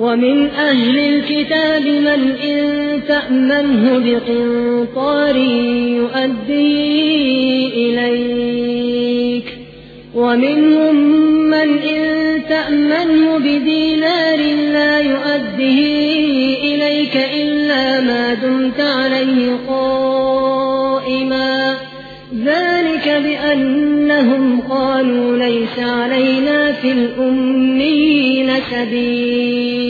ومن أهل الكتاب من إن تأمنه بقنطار يؤدي إليك. ومنهم من إن تأمنه بدينار لا يؤديه إليك إلا ما دمت عليه قائما. ذلك بأنهم قالوا ليس علينا في الأمين سبيل.